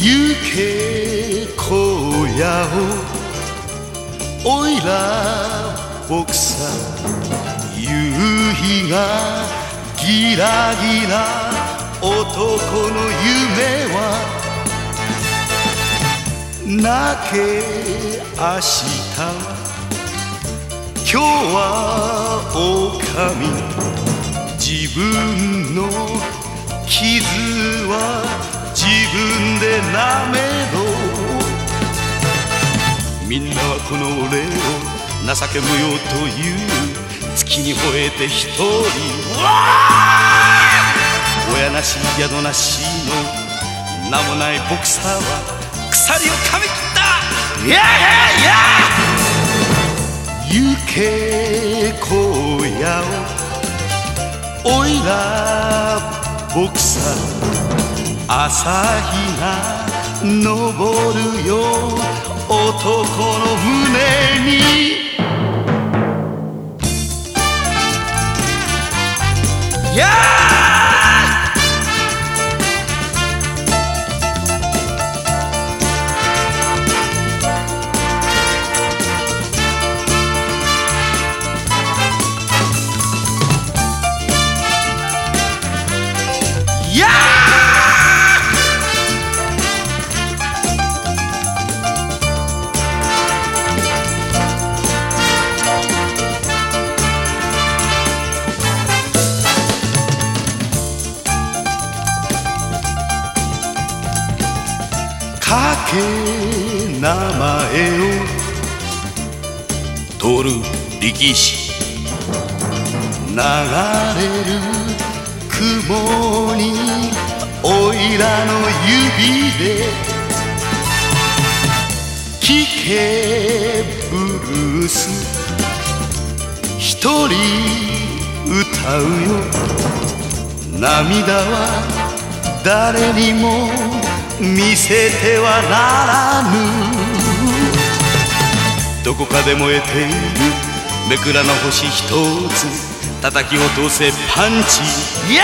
け荒野をおいらボクサー夕日がギラギラ男の夢は泣け明日。今日は狼。自分の傷は分で舐めろ。みんなはこの俺を情け無用という月に吠えて一人。親なし宿なしの名もないボクサーは鎖を噛み切った。いやいやいや行け荒野をおいらボクサー。朝日が昇るよ男の胸に Yeah! け名前を取る力士。流れる雲においらの指で。聞けブルース。一人歌うよ。涙は誰にも見せてはならぬ。どこかで燃えている。めくらの星一つ。叩き落とせパンチ。や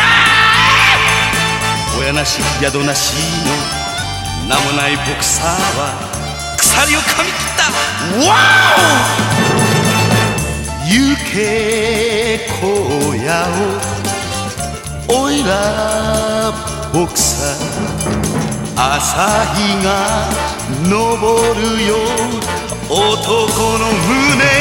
親なし宿なしの。名もないボクサーは。鎖を噛み切った。ワオ！行け荒野を。おいらボクサー朝日が昇るよ男の胸